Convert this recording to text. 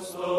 Slow.